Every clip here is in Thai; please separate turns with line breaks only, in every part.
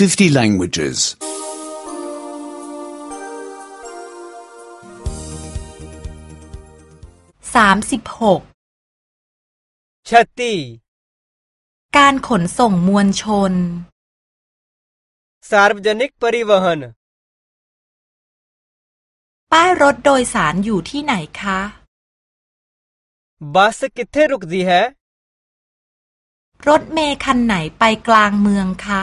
50 languages.
36
छत्ती
การขนส่งมวลชน
सार्वजनिक परिवहन
ป้ายรถโดยสารอยู่ที่ไหนคะ
บาส किथे रुकती है
รถเมล์คันไหนไปกลางเมืองคะ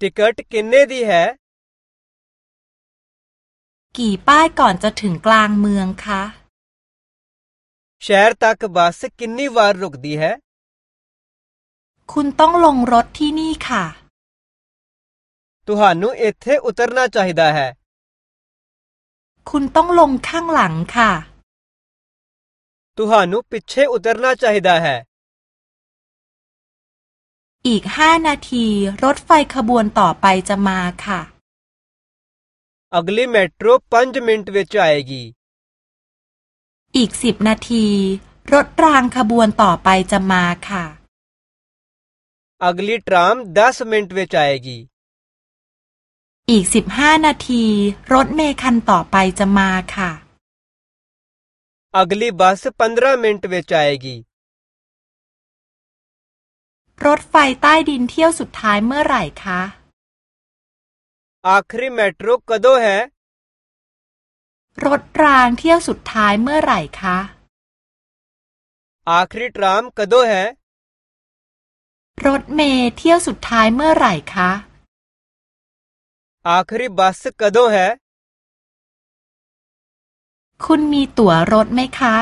टिकट किन्ने दी है
กี่ป้ายก่อนจะถึงกลางเมืองคะ
शहर तक बस किन्नी बार है
คุณต้องลงรถที่นี่ค่ะ
तुहानू इत्थे उतरना चाहिदा है
उतरना चाहिदा है อีกห้านาทีรถไฟขบวนต่อไปจะมาค่ะ
अगली मेट्रो 5 मिनट विच आएगी
อีกสิบนาที รถรางขบวนต่อไปจะมาค่ะ
अगली ट्राम 10 मिनट विच आएगी
อีกสิบห้านาที รถเมคันต่อไปจะมาค่ะ
अगली बस 15 मिनट विच आएगी
รถไฟใต้ดินเที่ยวสุดท้ายเมื่อไหร่คะ
อาครีเมโท
รค कदो है รถรางเที่ยวสุดท้ายเมื่อไหร่คะ
อาครีท
รามค कदो है รถเมเที่ยวสุดท้ายเมื่อไหร่คะ
आखिरी बस कदो है
คุณมีตั๋วรถไหมคะ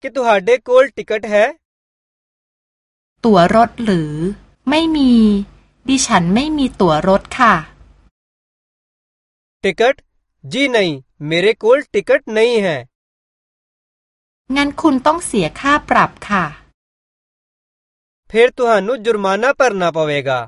คิดถูกฮาร์ดแ तुम्हारे कोल टिकट รอ
ตั๋วรถหรือ ไม่มี ดิฉันไม่มีตั๋วรถค่ะ
टिकट जी नहीं मेरे कोल टिकट नहीं है
งั้นคุณต้องเสียค่าปรับค่ะ
फिर तुहानू जुर्माना भरना पवेगा